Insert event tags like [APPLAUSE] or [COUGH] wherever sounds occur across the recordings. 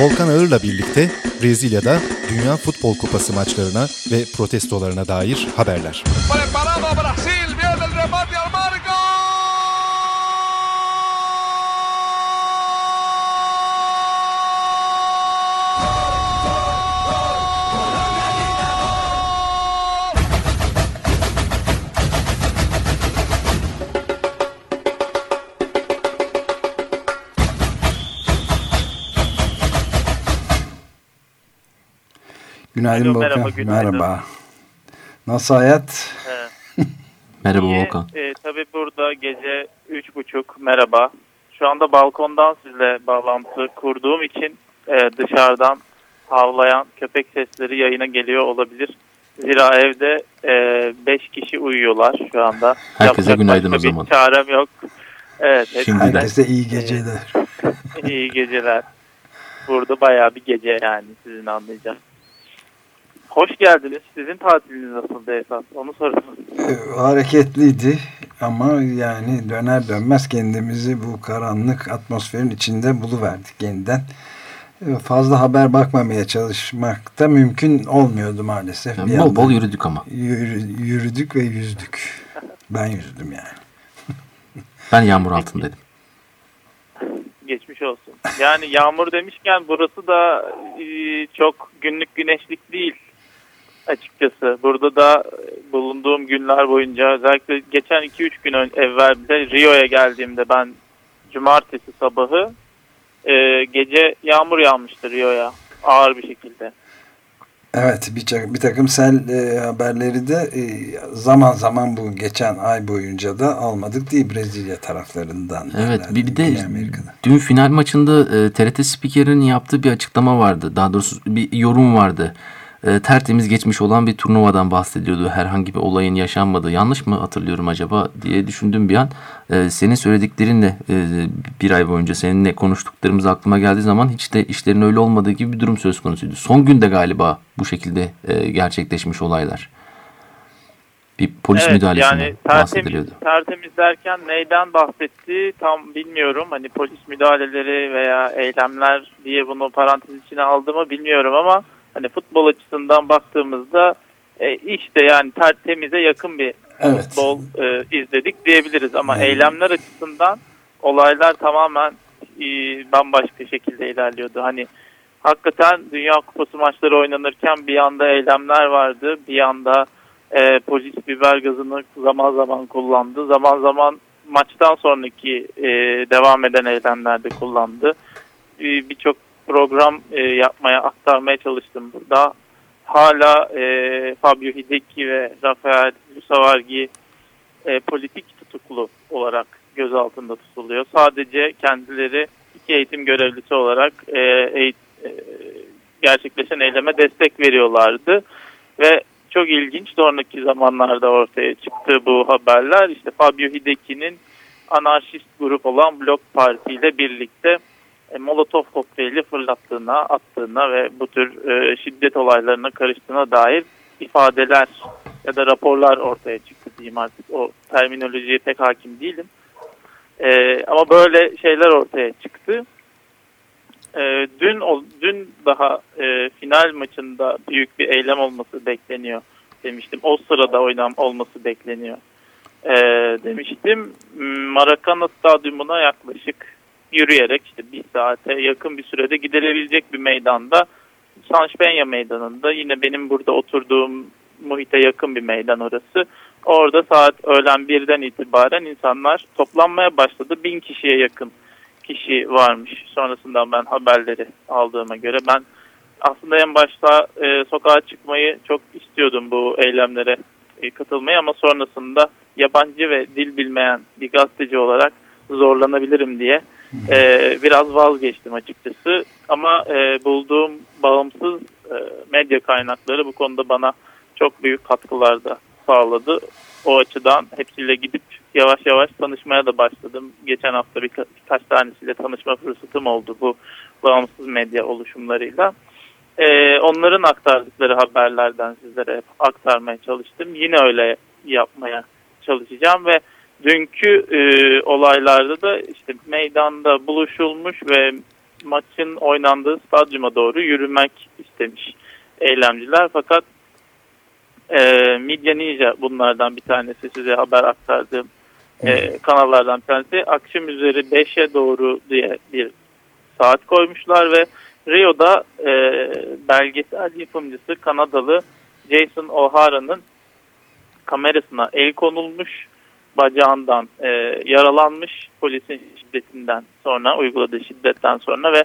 Volkan Ağır'la birlikte Brezilya'da Dünya Futbol Kupası maçlarına ve protestolarına dair haberler. Preparado Brasil, viene Günaydın Alo, Merhaba, günaydın. merhaba. Nasıl hayat? Evet. [LAUGHS] merhaba İyi, Volkan. E, tabii burada gece üç buçuk merhaba. Şu anda balkondan sizle bağlantı kurduğum için e, dışarıdan havlayan köpek sesleri yayına geliyor olabilir. Zira evde e, beş kişi uyuyorlar şu anda. Herkese Yapacak günaydın o zaman. çarem yok. Evet, Şimdiden. Herkese iyi geceler. İyi geceler. Burada bayağı bir gece yani sizin anlayacağınız. Hoş geldiniz. Sizin tatiliniz nasıldı esas? Onu soralım. Ee, hareketliydi ama yani döner dönmez kendimizi bu karanlık atmosferin içinde buluverdik yeniden. Ee, fazla haber bakmamaya çalışmak da mümkün olmuyordu maalesef. Yani bol bol yürüdük ama. Yürü, yürüdük ve yüzdük. Ben yüzdüm yani. [LAUGHS] ben yağmur altındaydım. Geçmiş olsun. Yani yağmur demişken burası da e, çok günlük güneşlik değil açıkçası. Burada da bulunduğum günler boyunca özellikle geçen 2-3 gün evvel bile Rio'ya geldiğimde ben cumartesi sabahı e, gece yağmur yağmıştı Rio'ya ağır bir şekilde. Evet bir, bir takım sel e, haberleri de e, zaman zaman bu geçen ay boyunca da almadık değil Brezilya taraflarından. Evet bir, bir de dün final maçında e, TRT spikerinin yaptığı bir açıklama vardı. Daha doğrusu bir yorum vardı e, tertemiz geçmiş olan bir turnuvadan bahsediyordu. Herhangi bir olayın yaşanmadığı. Yanlış mı hatırlıyorum acaba diye düşündüm bir an. E, senin söylediklerinle e, bir ay boyunca seninle konuştuklarımız aklıma geldiği zaman hiç de işlerin öyle olmadığı gibi bir durum söz konusuydu. Son günde galiba bu şekilde e, gerçekleşmiş olaylar. Bir polis evet, müdahalesinden yani bahsediliyordu. Tertemiz derken neyden bahsetti tam bilmiyorum. Hani polis müdahaleleri veya eylemler diye bunu parantez içine aldığımı bilmiyorum ama hani futbol açısından baktığımızda e, işte yani temize yakın bir evet. futbol e, izledik diyebiliriz ama evet. eylemler açısından olaylar tamamen e, bambaşka şekilde ilerliyordu. Hani hakikaten Dünya Kupası maçları oynanırken bir anda eylemler vardı, bir anda e, polis biber gazını zaman zaman kullandı, zaman zaman maçtan sonraki e, devam eden eylemlerde kullandı. E, Birçok program e, yapmaya, aktarmaya çalıştım burada. Hala e, Fabio Hideki ve Rafael Lusavargi e, politik tutuklu olarak gözaltında tutuluyor. Sadece kendileri iki eğitim görevlisi olarak e, eğit, e, gerçekleşen eyleme destek veriyorlardı. Ve çok ilginç sonraki zamanlarda ortaya çıktı bu haberler. İşte Fabio Hideki'nin anarşist grup olan Blok Parti ile birlikte e, Molotov kokteyli fırlattığına, attığına ve bu tür e, şiddet olaylarına karıştığına dair ifadeler ya da raporlar ortaya çıktı diyeyim artık. O terminolojiye pek hakim değilim. E, ama böyle şeyler ortaya çıktı. E, dün dün daha e, final maçında büyük bir eylem olması bekleniyor demiştim. O sırada oynam olması bekleniyor e, demiştim. Maracana Stadyumuna yaklaşık yürüyerek işte bir saate yakın bir sürede gidilebilecek bir meydanda Sanşpenya meydanında yine benim burada oturduğum muhite yakın bir meydan orası. Orada saat öğlen birden itibaren insanlar toplanmaya başladı. Bin kişiye yakın kişi varmış. Sonrasında ben haberleri aldığıma göre ben aslında en başta e, sokağa çıkmayı çok istiyordum bu eylemlere e, katılmayı ama sonrasında yabancı ve dil bilmeyen bir gazeteci olarak zorlanabilirim diye e, biraz vazgeçtim açıkçası. Ama e, bulduğum bağımsız e, medya kaynakları bu konuda bana çok büyük katkılar da sağladı. O açıdan hepsiyle gidip yavaş yavaş tanışmaya da başladım. Geçen hafta birka birkaç tanesiyle tanışma fırsatım oldu bu bağımsız medya oluşumlarıyla. Ee, onların aktardıkları haberlerden sizlere aktarmaya çalıştım. Yine öyle yapmaya çalışacağım ve dünkü e, olaylarda da işte meydanda buluşulmuş ve maçın oynandığı stadyuma doğru yürümek istemiş eylemciler. Fakat e, Midya Ninja bunlardan bir tanesi size haber aktardığım e, kanallardan bir tanesi. Akşam üzeri 5'e doğru diye bir saat koymuşlar ve Rio'da e, belgesel yapımcısı Kanadalı Jason O'Hara'nın kamerasına el konulmuş, bacağından e, yaralanmış polisin şiddetinden sonra, uyguladığı şiddetten sonra ve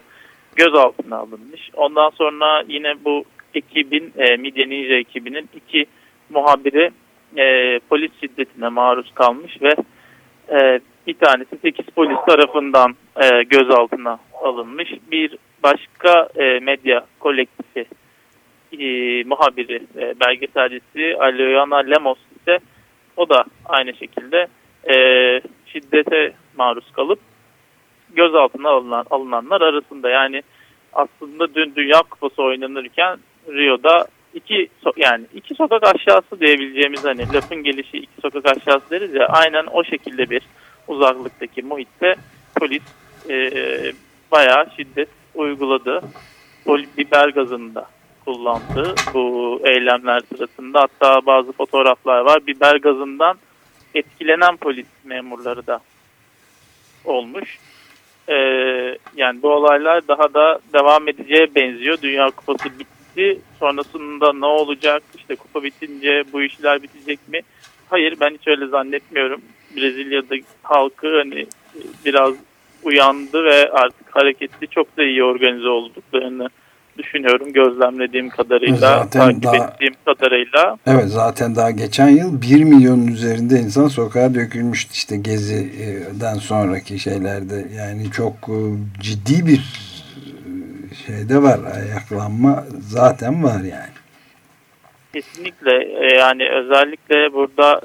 gözaltına alınmış. Ondan sonra yine bu ekibin, e, Midya Ninja ekibinin iki muhabiri e, polis şiddetine maruz kalmış ve e, bir tanesi 8 polis tarafından e, gözaltına alınmış. Bir başka e, medya kolektifi e, muhabiri, e, belgeselcisi Alioyana Lemos ise o da aynı şekilde e, şiddete maruz kalıp gözaltına alınan, alınanlar arasında. Yani aslında dün Dünya Kupası oynanırken Rio'da iki yani iki sokak aşağısı diyebileceğimiz hani lafın gelişi iki sokak aşağısı deriz ya aynen o şekilde bir uzaklıktaki muhitte polis e, bayağı şiddet uyguladı. Biber gazını da kullandı bu eylemler sırasında. Hatta bazı fotoğraflar var. Biber gazından etkilenen polis memurları da olmuş. Ee, yani bu olaylar daha da devam edeceğe benziyor. Dünya Kupası bitti. Sonrasında ne olacak? İşte kupa bitince bu işler bitecek mi? Hayır ben hiç öyle zannetmiyorum. Brezilya'da halkı hani biraz uyandı ve artık hareketli çok da iyi organize olduklarını düşünüyorum gözlemlediğim kadarıyla, zaten takip daha, ettiğim kadarıyla. Evet zaten daha geçen yıl 1 milyonun üzerinde insan sokağa dökülmüştü işte Gezi'den sonraki şeylerde. Yani çok e, ciddi bir e, şeyde var ayaklanma zaten var yani. Kesinlikle e, yani özellikle burada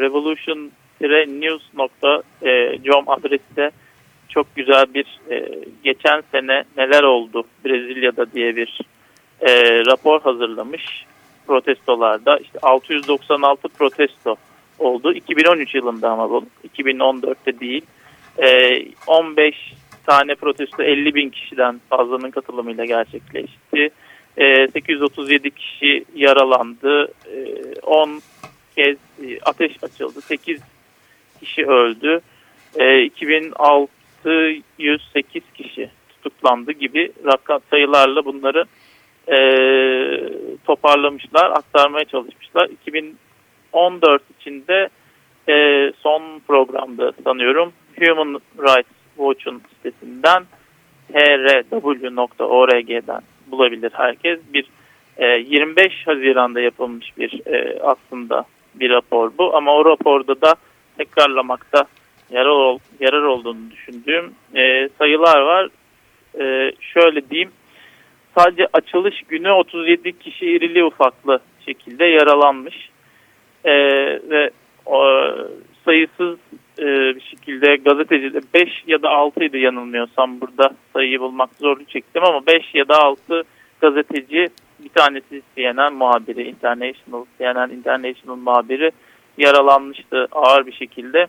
revolution-news.com adreste çok güzel bir e, geçen sene neler oldu Brezilya'da diye bir e, rapor hazırlamış protestolarda. İşte 696 protesto oldu. 2013 yılında ama bu. 2014'te değil. E, 15 tane protesto 50 bin kişiden fazlanın katılımıyla gerçekleşti. E, 837 kişi yaralandı. E, 10 kez e, ateş açıldı. 8 kişi öldü. E, 2006 108 kişi tutuklandı gibi rakam sayılarla bunları e, toparlamışlar, aktarmaya çalışmışlar. 2014 içinde e, son programda sanıyorum Human Rights Watch'un sitesinden hrw.org'den bulabilir herkes. Bir e, 25 Haziran'da yapılmış bir e, aslında bir rapor bu ama o raporda da tekrarlamakta yarar, ol, yarar olduğunu düşündüğüm e, sayılar var. E, şöyle diyeyim. Sadece açılış günü 37 kişi irili ufaklı şekilde yaralanmış. E, ve o, sayısız e, bir şekilde gazeteci 5 ya da 6 idi yanılmıyorsam burada sayıyı bulmak zorlu çektim ama 5 ya da 6 gazeteci bir tanesi CNN muhabiri International CNN International muhabiri yaralanmıştı ağır bir şekilde.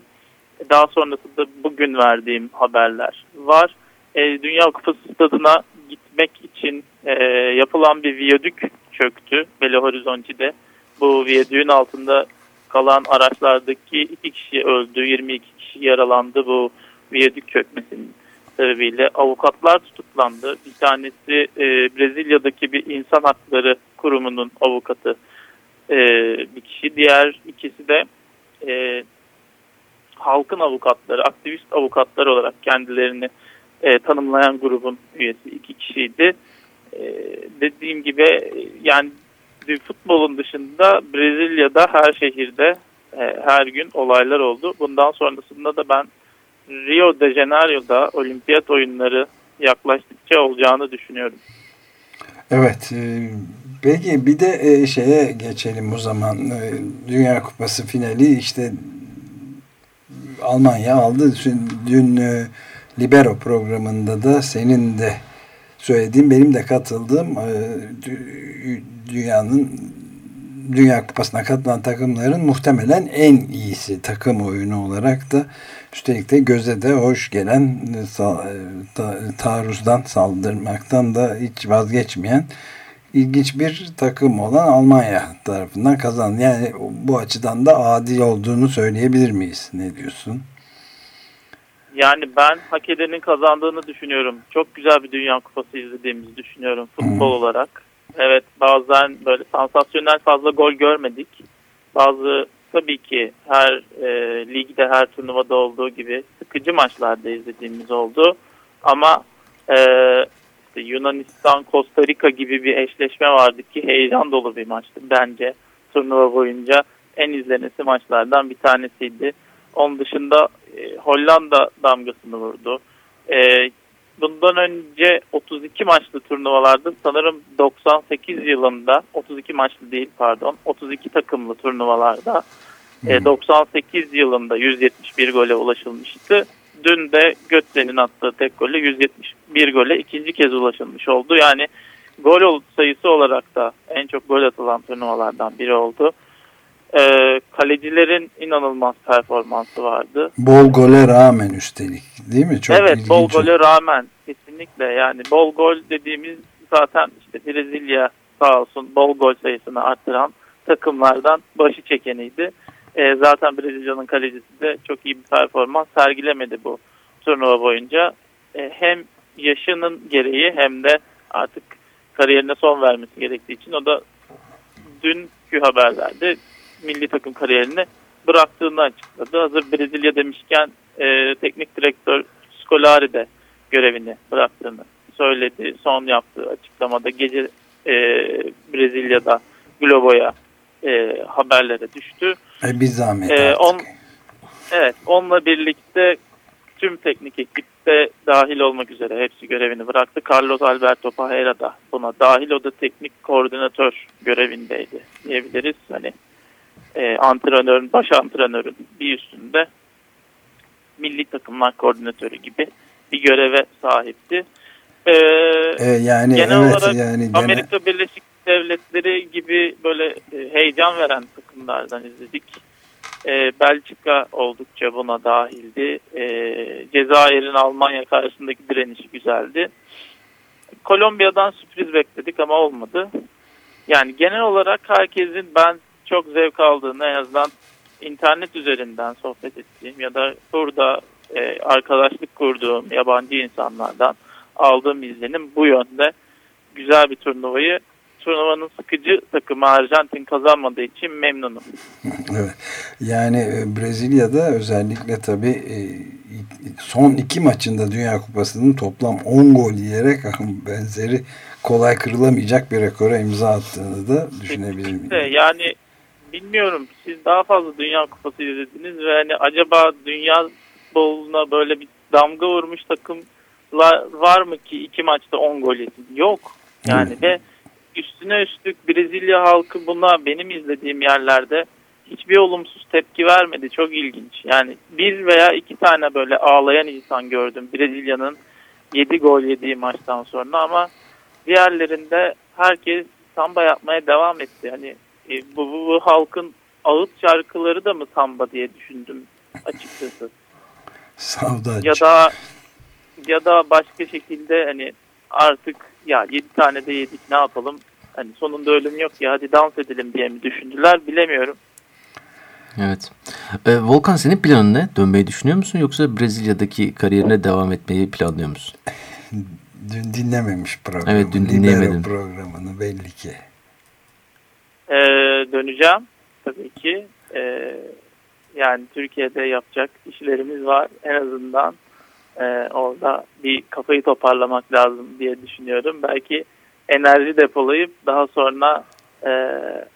Daha sonrasında bugün verdiğim haberler var. E, Dünya Kupası stadına gitmek için e, yapılan bir viyadük çöktü Belo Horizonte'de. Bu viyadüğün altında kalan araçlardaki iki kişi öldü, 22 kişi yaralandı bu viyadük çökmesinin sebebiyle. Avukatlar tutuklandı. Bir tanesi e, Brezilya'daki bir insan hakları kurumunun avukatı e, bir kişi. Diğer ikisi de e, halkın avukatları, aktivist avukatlar olarak kendilerini e, tanımlayan grubun üyesi iki kişiydi. E, dediğim gibi yani futbolun dışında Brezilya'da her şehirde e, her gün olaylar oldu. Bundan sonrasında da ben Rio de Janeiro'da olimpiyat oyunları yaklaştıkça olacağını düşünüyorum. Evet. E, peki bir de e, şeye geçelim o zaman. E, Dünya Kupası finali işte Almanya aldı. Dün e, Libero programında da senin de söylediğin, benim de katıldığım e, dünyanın Dünya Kupası'na katılan takımların muhtemelen en iyisi takım oyunu olarak da üstelik de göze de hoş gelen taarruzdan saldırmaktan da hiç vazgeçmeyen ilginç bir takım olan Almanya tarafından kazandı. Yani bu açıdan da adil olduğunu söyleyebilir miyiz? Ne diyorsun? Yani ben hak edenin kazandığını düşünüyorum. Çok güzel bir Dünya Kupası izlediğimizi düşünüyorum futbol hmm. olarak. Evet bazen böyle sansasyonel fazla gol görmedik. Bazı tabii ki her e, ligde her turnuvada olduğu gibi sıkıcı maçlarda izlediğimiz oldu. Ama e, işte Yunanistan, Costa Rica gibi bir eşleşme vardı ki heyecan dolu bir maçtı bence. Turnuva boyunca en izlenesi maçlardan bir tanesiydi. Onun dışında e, Hollanda damgasını vurdu. E, bundan önce 32 maçlı turnuvalarda sanırım 98 yılında 32 maçlı değil pardon 32 takımlı turnuvalarda e, 98 yılında 171 gole ulaşılmıştı. Dün de Götze'nin attığı tek golle 171 gole ikinci kez ulaşılmış oldu. Yani gol sayısı olarak da en çok gol atılan turnuvalardan biri oldu. Ee, kalecilerin inanılmaz performansı vardı. Bol gole rağmen üstelik değil mi? Çok evet ilginç. bol gole rağmen kesinlikle yani bol gol dediğimiz zaten işte Brezilya sağ olsun bol gol sayısını arttıran takımlardan başı çekeniydi. Ee, zaten Brezilya'nın kalecisi de çok iyi bir performans sergilemedi bu turnuva boyunca. Ee, hem yaşının gereği hem de artık kariyerine son vermesi gerektiği için o da dünkü haberlerde milli takım kariyerini bıraktığını açıkladı. Hazır Brezilya demişken e, teknik direktör Scolari de görevini bıraktığını söyledi. Son yaptığı açıklamada gece e, Brezilya'da Globo'ya e, haberlere düştü. E, bir zahmet e, on, Evet, onunla birlikte tüm teknik ekipte dahil olmak üzere hepsi görevini bıraktı. Carlos Alberto Pajera da buna dahil o da teknik koordinatör görevindeydi diyebiliriz. Hani e, antrenörün, baş antrenörün bir üstünde milli takımlar koordinatörü gibi bir göreve sahipti. Ee, e, yani genel evet, olarak yani gene... Amerika Birleşik Devletleri gibi böyle e, heyecan veren takımlardan izledik. E, Belçika oldukça buna dahildi. E, Cezayir'in Almanya karşısındaki direnişi güzeldi. Kolombiya'dan sürpriz bekledik ama olmadı. Yani genel olarak herkesin ben çok zevk aldığını en azından internet üzerinden sohbet ettiğim ya da burada arkadaşlık kurduğum yabancı insanlardan aldığım izlenim bu yönde güzel bir turnuvayı turnuvanın sıkıcı takımı Arjantin kazanmadığı için memnunum. [LAUGHS] Evet. Yani e, Brezilya'da özellikle tabii e, son iki maçında Dünya Kupası'nın toplam 10 gol yiyerek [LAUGHS] benzeri kolay kırılamayacak bir rekora imza attığını da düşünebilir miyim? Yani bilmiyorum siz daha fazla Dünya Kupası izlediniz ve hani acaba Dünya futboluna böyle bir damga vurmuş takımlar var mı ki iki maçta 10 gol yesin? Yok. Yani hmm. ve üstüne üstlük Brezilya halkı buna benim izlediğim yerlerde hiçbir olumsuz tepki vermedi. Çok ilginç. Yani bir veya iki tane böyle ağlayan insan gördüm Brezilya'nın 7 gol yediği maçtan sonra ama diğerlerinde herkes samba yapmaya devam etti. Hani e, bu, bu, bu halkın ağıt şarkıları da mı samba diye düşündüm açıkçası. Savdacı. Ya da ya da başka şekilde hani artık ya 7 tane de yedik ne yapalım hani sonunda ölüm yok ya hadi dans edelim diye mi düşündüler bilemiyorum. Evet. Ee, Volkan senin planın ne? Dönmeyi düşünüyor musun yoksa Brezilya'daki kariyerine devam etmeyi planlıyor musun? [LAUGHS] dün dinlememiş programı. Evet dün dinleyemedim. programını belli ki. Ee, döneceğim tabii ki. Ee, yani Türkiye'de yapacak işlerimiz var. En azından e, orada bir kafayı toparlamak lazım diye düşünüyorum. Belki enerji depolayıp daha sonra e,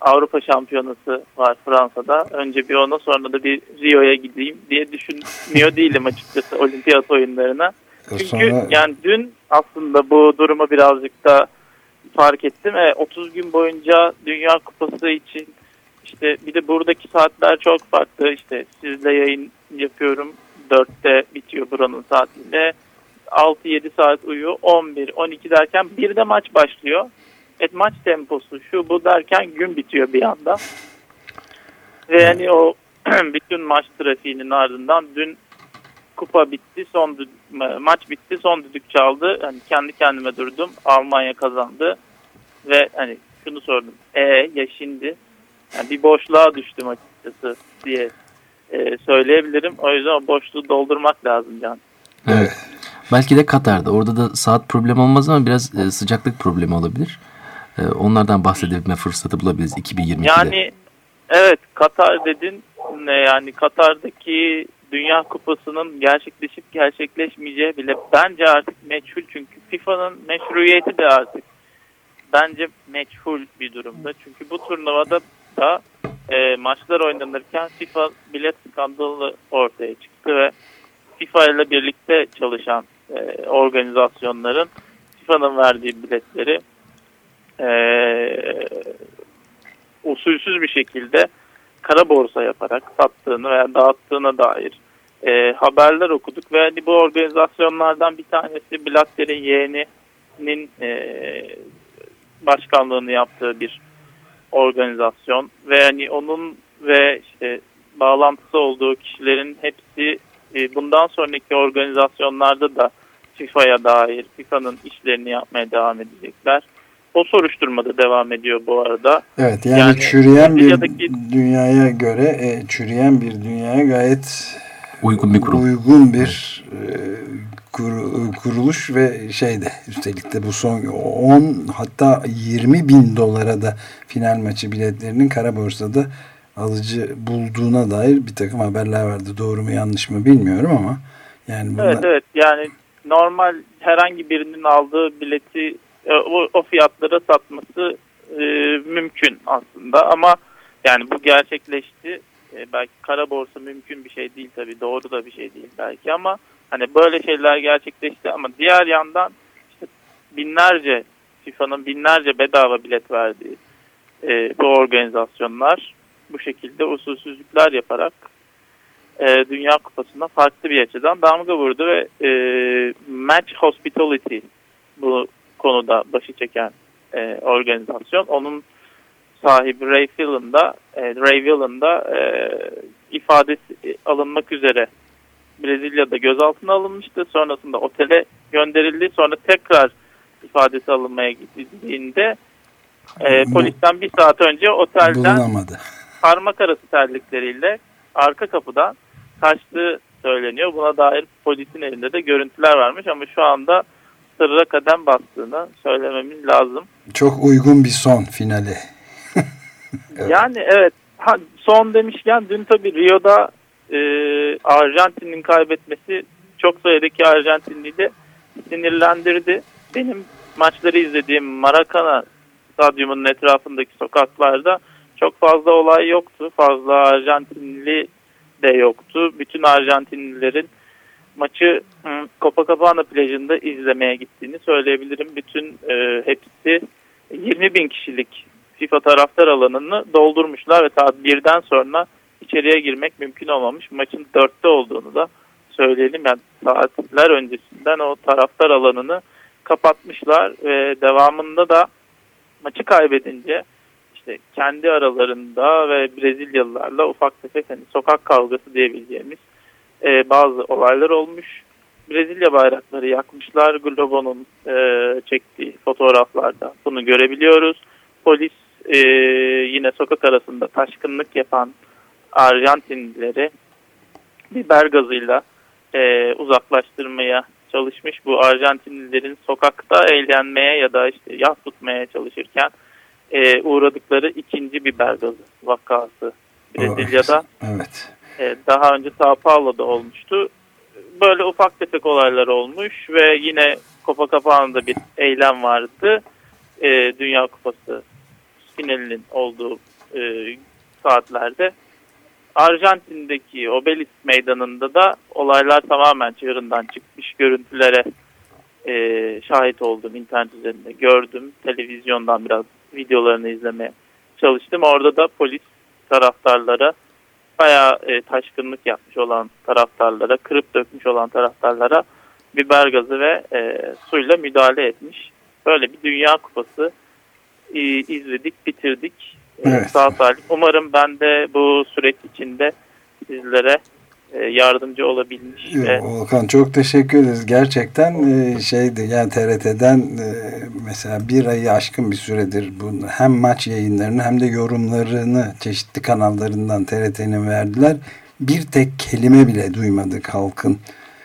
Avrupa Şampiyonası var Fransa'da. Önce bir ona sonra da bir Rio'ya gideyim diye düşünmüyor değilim açıkçası olimpiyat oyunlarına. Çünkü sonra... yani dün aslında bu durumu birazcık da fark ettim. E, 30 gün boyunca Dünya Kupası için işte bir de buradaki saatler çok farklı. İşte sizle yayın yapıyorum. 4'te bitiyor buranın saatinde. 6-7 saat uyuyor. 11, 12 derken bir de maç başlıyor. et maç temposu şu bu derken gün bitiyor bir anda. Ve yani o [CLEARS THROAT] bütün maç trafiğinin ardından dün kupa bitti, son maç bitti, son düdük çaldı. Hani kendi kendime durdum. Almanya kazandı ve hani şunu sordum. E ya şimdi yani bir boşluğa düştüm açıkçası diye söyleyebilirim. O yüzden o boşluğu doldurmak lazım Can. Evet. Belki de Katar'da. Orada da saat problemi olmaz ama biraz e, sıcaklık problemi olabilir. E, onlardan bahsedebilme fırsatı bulabiliriz 2022'de. Yani evet Katar dedin. Yani Katar'daki Dünya Kupası'nın gerçekleşip gerçekleşmeyeceği bile bence artık meçhul. Çünkü FIFA'nın meşruiyeti de artık bence meçhul bir durumda. Çünkü bu turnuvada da e, maçlar oynanırken FIFA bilet skandalı ortaya çıktı ve FIFA ile birlikte çalışan e, organizasyonların FIFA'nın verdiği biletleri e, usulsüz bir şekilde kara borsa yaparak sattığını veya dağıttığına dair e, haberler okuduk ve hani bu organizasyonlardan bir tanesi Blatter'in yeğeninin e, başkanlığını yaptığı bir organizasyon ve hani onun ve işte bağlantısı olduğu kişilerin hepsi e, bundan sonraki organizasyonlarda da FIFA'ya dair FIFA'nın işlerini yapmaya devam edecekler. O soruşturma da devam ediyor bu arada. Evet yani, yani çürüyen bir dünyaya göre e, çürüyen bir dünyaya gayet uygun bir kurum. Uygun bir e, kur, kuruluş ve şeyde üstelik de bu son 10 hatta 20 bin dolara da final maçı biletlerinin kara borsada alıcı bulduğuna dair bir takım haberler vardı. Doğru mu yanlış mı bilmiyorum ama yani bunlar... Evet evet yani normal herhangi birinin aldığı bileti e, o, o fiyatlara satması e, mümkün aslında ama yani bu gerçekleşti. E, belki kara borsa mümkün bir şey değil tabii doğru da bir şey değil belki ama hani böyle şeyler gerçekleşti ama diğer yandan işte binlerce FIFA'nın binlerce bedava bilet verdiği e, bu organizasyonlar bu şekilde usulsüzlükler yaparak e, Dünya Kupası'na farklı bir açıdan damga vurdu ve e, Match Hospitality bu konuda başı çeken e, organizasyon. Onun sahibi Ray Fillon da, e, Ray Fillon da e, ifadesi alınmak üzere Brezilya'da gözaltına alınmıştı. Sonrasında otele gönderildi. Sonra tekrar ifadesi alınmaya gittiğinde e, polisten bir saat önce otelden Bulunamadı. parmak arası terlikleriyle arka kapıdan kaçtığı söyleniyor. Buna dair polisin elinde de görüntüler varmış ama şu anda sırra kadem bastığını söylememiz lazım. Çok uygun bir son finali. [LAUGHS] evet. Yani evet son demişken dün tabii Rio'da e, Arjantin'in kaybetmesi çok sayıdaki Arjantinli'yi de sinirlendirdi. Benim maçları izlediğim Maracana stadyumunun etrafındaki sokaklarda çok fazla olay yoktu. Fazla Arjantinli de yoktu. Bütün Arjantinlilerin maçı Copacabana plajında izlemeye gittiğini söyleyebilirim. Bütün e, hepsi 20 bin kişilik FIFA taraftar alanını doldurmuşlar ve saat birden sonra içeriye girmek mümkün olmamış. Maçın dörtte olduğunu da söyleyelim. Yani saatler öncesinden o taraftar alanını kapatmışlar ve devamında da maçı kaybedince işte kendi aralarında ve Brezilyalılarla ufak tefek hani sokak kavgası diyebileceğimiz e, bazı olaylar olmuş. Brezilya bayrakları yakmışlar. Globo'nun e, çektiği fotoğraflarda bunu görebiliyoruz. Polis e, yine sokak arasında taşkınlık yapan Arjantinlileri biber gazıyla e, uzaklaştırmaya çalışmış. Bu Arjantinlilerin sokakta eğlenmeye ya da işte yat tutmaya çalışırken e, uğradıkları ikinci biber gazı vakası Brezilya'da. Evet. E, daha önce Sao Paulo'da olmuştu. Böyle ufak tefek olaylar olmuş ve yine Copacabana'da bir eylem vardı. E, Dünya Kupası finalinin olduğu e, saatlerde. Arjantin'deki Obelisk meydanında da olaylar tamamen çığırından çıkmış görüntülere e, şahit oldum internet üzerinde gördüm. Televizyondan biraz videolarını izlemeye çalıştım. Orada da polis taraftarlara bayağı e, taşkınlık yapmış olan taraftarlara, kırıp dökmüş olan taraftarlara biber gazı ve e, suyla müdahale etmiş. Böyle bir dünya kupası e, izledik, bitirdik. Evet. Sağ salim. Umarım ben de bu süreç içinde sizlere e, yardımcı olabilmiş. Ve... Volkan çok teşekkür ederiz. Gerçekten e, şeydi yani TRT'den e, mesela bir ayı aşkın bir süredir bu hem maç yayınlarını hem de yorumlarını çeşitli kanallarından TRT'nin verdiler. Bir tek kelime bile duymadık halkın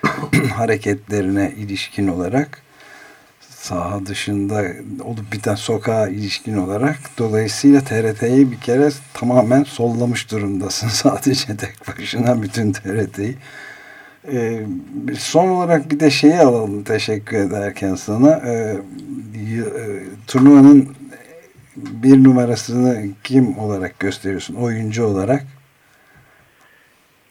[CLEARS THROAT] hareketlerine ilişkin olarak saha dışında olup biten sokağa ilişkin olarak dolayısıyla TRT'yi bir kere tamamen sollamış durumdasın. [LAUGHS] Sadece tek başına bütün TRT'yi ee, son olarak bir de şeyi alalım teşekkür ederken sana. Ee, e, turnuvanın bir numarasını kim olarak gösteriyorsun? Oyuncu olarak.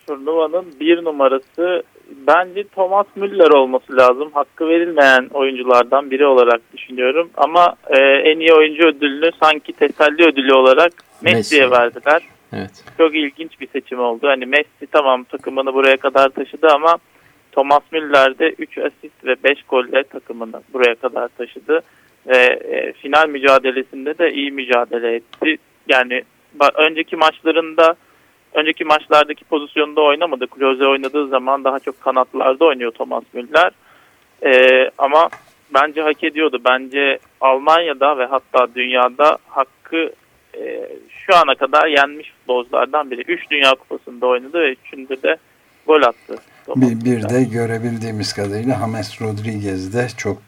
Turnuvanın bir numarası bence Thomas Müller olması lazım. Hakkı verilmeyen oyunculardan biri olarak düşünüyorum. Ama e, en iyi oyuncu ödülünü sanki teselli ödülü olarak Messi'ye Messi. verdiler. Evet. Çok ilginç bir seçim oldu. Hani Messi tamam takımını buraya kadar taşıdı ama Thomas Müller de 3 asist ve 5 golle takımını buraya kadar taşıdı. Ve e, final mücadelesinde de iyi mücadele etti. Yani önceki maçlarında Önceki maçlardaki pozisyonda oynamadı. Klose oynadığı zaman daha çok kanatlarda oynuyor Thomas Müller. Ee, ama bence hak ediyordu. Bence Almanya'da ve hatta dünyada hakkı e, şu ana kadar yenmiş futbolculardan biri. Üç Dünya Kupası'nda oynadı ve üçünde de gol attı. Bir, bir de görebildiğimiz kadarıyla James Rodriguez de çok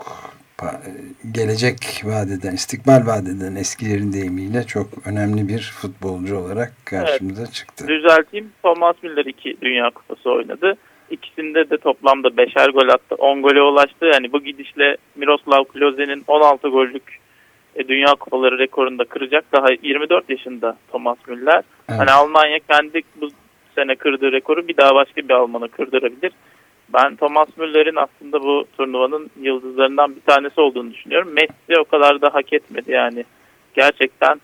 gelecek vadeden, istikbal vadeden eskilerin deyimiyle çok önemli bir futbolcu olarak karşımıza evet. çıktı. Düzelteyim. Thomas Müller iki Dünya Kupası oynadı. İkisinde de toplamda beşer gol attı. 10 gole ulaştı. Yani bu gidişle Miroslav Klose'nin 16 gollük e, Dünya Kupaları rekorunu da kıracak. Daha 24 yaşında Thomas Müller. Evet. Hani Almanya kendi bu sene kırdığı rekoru bir daha başka bir Alman'a kırdırabilir. Ben Thomas Müller'in aslında bu turnuvanın yıldızlarından bir tanesi olduğunu düşünüyorum. Messi o kadar da hak etmedi yani. Gerçekten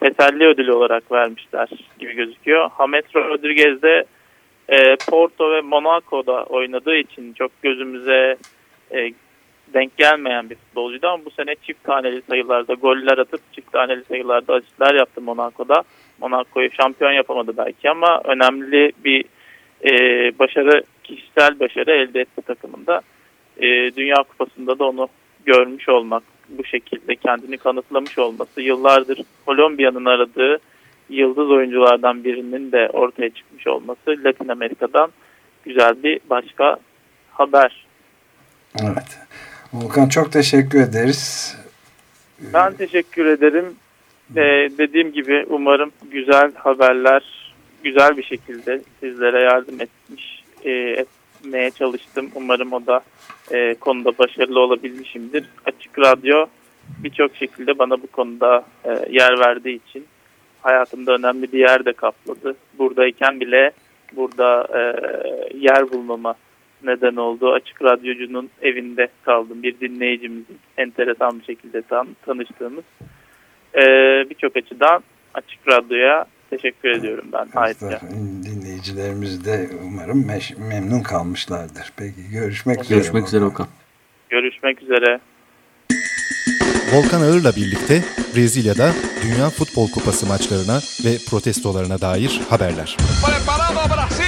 teselli ödülü olarak vermişler gibi gözüküyor. James Rodriguez de e, Porto ve Monaco'da oynadığı için çok gözümüze e, denk gelmeyen bir futbolcuydu ama bu sene çift taneli sayılarda goller atıp çift taneli sayılarda asistler yaptı Monaco'da. Monaco'yu şampiyon yapamadı belki ama önemli bir e, başarı kişisel başarı elde etti takımında. E, Dünya Kupası'nda da onu görmüş olmak, bu şekilde kendini kanıtlamış olması, yıllardır Kolombiya'nın aradığı yıldız oyunculardan birinin de ortaya çıkmış olması Latin Amerika'dan güzel bir başka haber. Evet. Volkan çok teşekkür ederiz. Ben teşekkür ederim. Ee, dediğim gibi umarım güzel haberler güzel bir şekilde sizlere yardım etmiş e, etmeye çalıştım. Umarım o da e, konuda başarılı olabilmişimdir. Açık Radyo birçok şekilde bana bu konuda e, yer verdiği için hayatımda önemli bir yer de kapladı. Buradayken bile burada e, yer bulmama neden oldu. Açık Radyocunun evinde kaldım. Bir dinleyicimizin enteresan bir şekilde tan tanıştığımız. E, birçok açıdan Açık Radyo'ya Teşekkür ediyorum ben ayrıca. Dinleyicilerimiz de umarım memnun kalmışlardır. Peki görüşmek üzere. Görüşmek üzere Okan. Görüşmek üzere. Volkan Ağır'la birlikte Brezilya'da Dünya Futbol Kupası maçlarına ve protestolarına dair haberler. Preparado Brasil,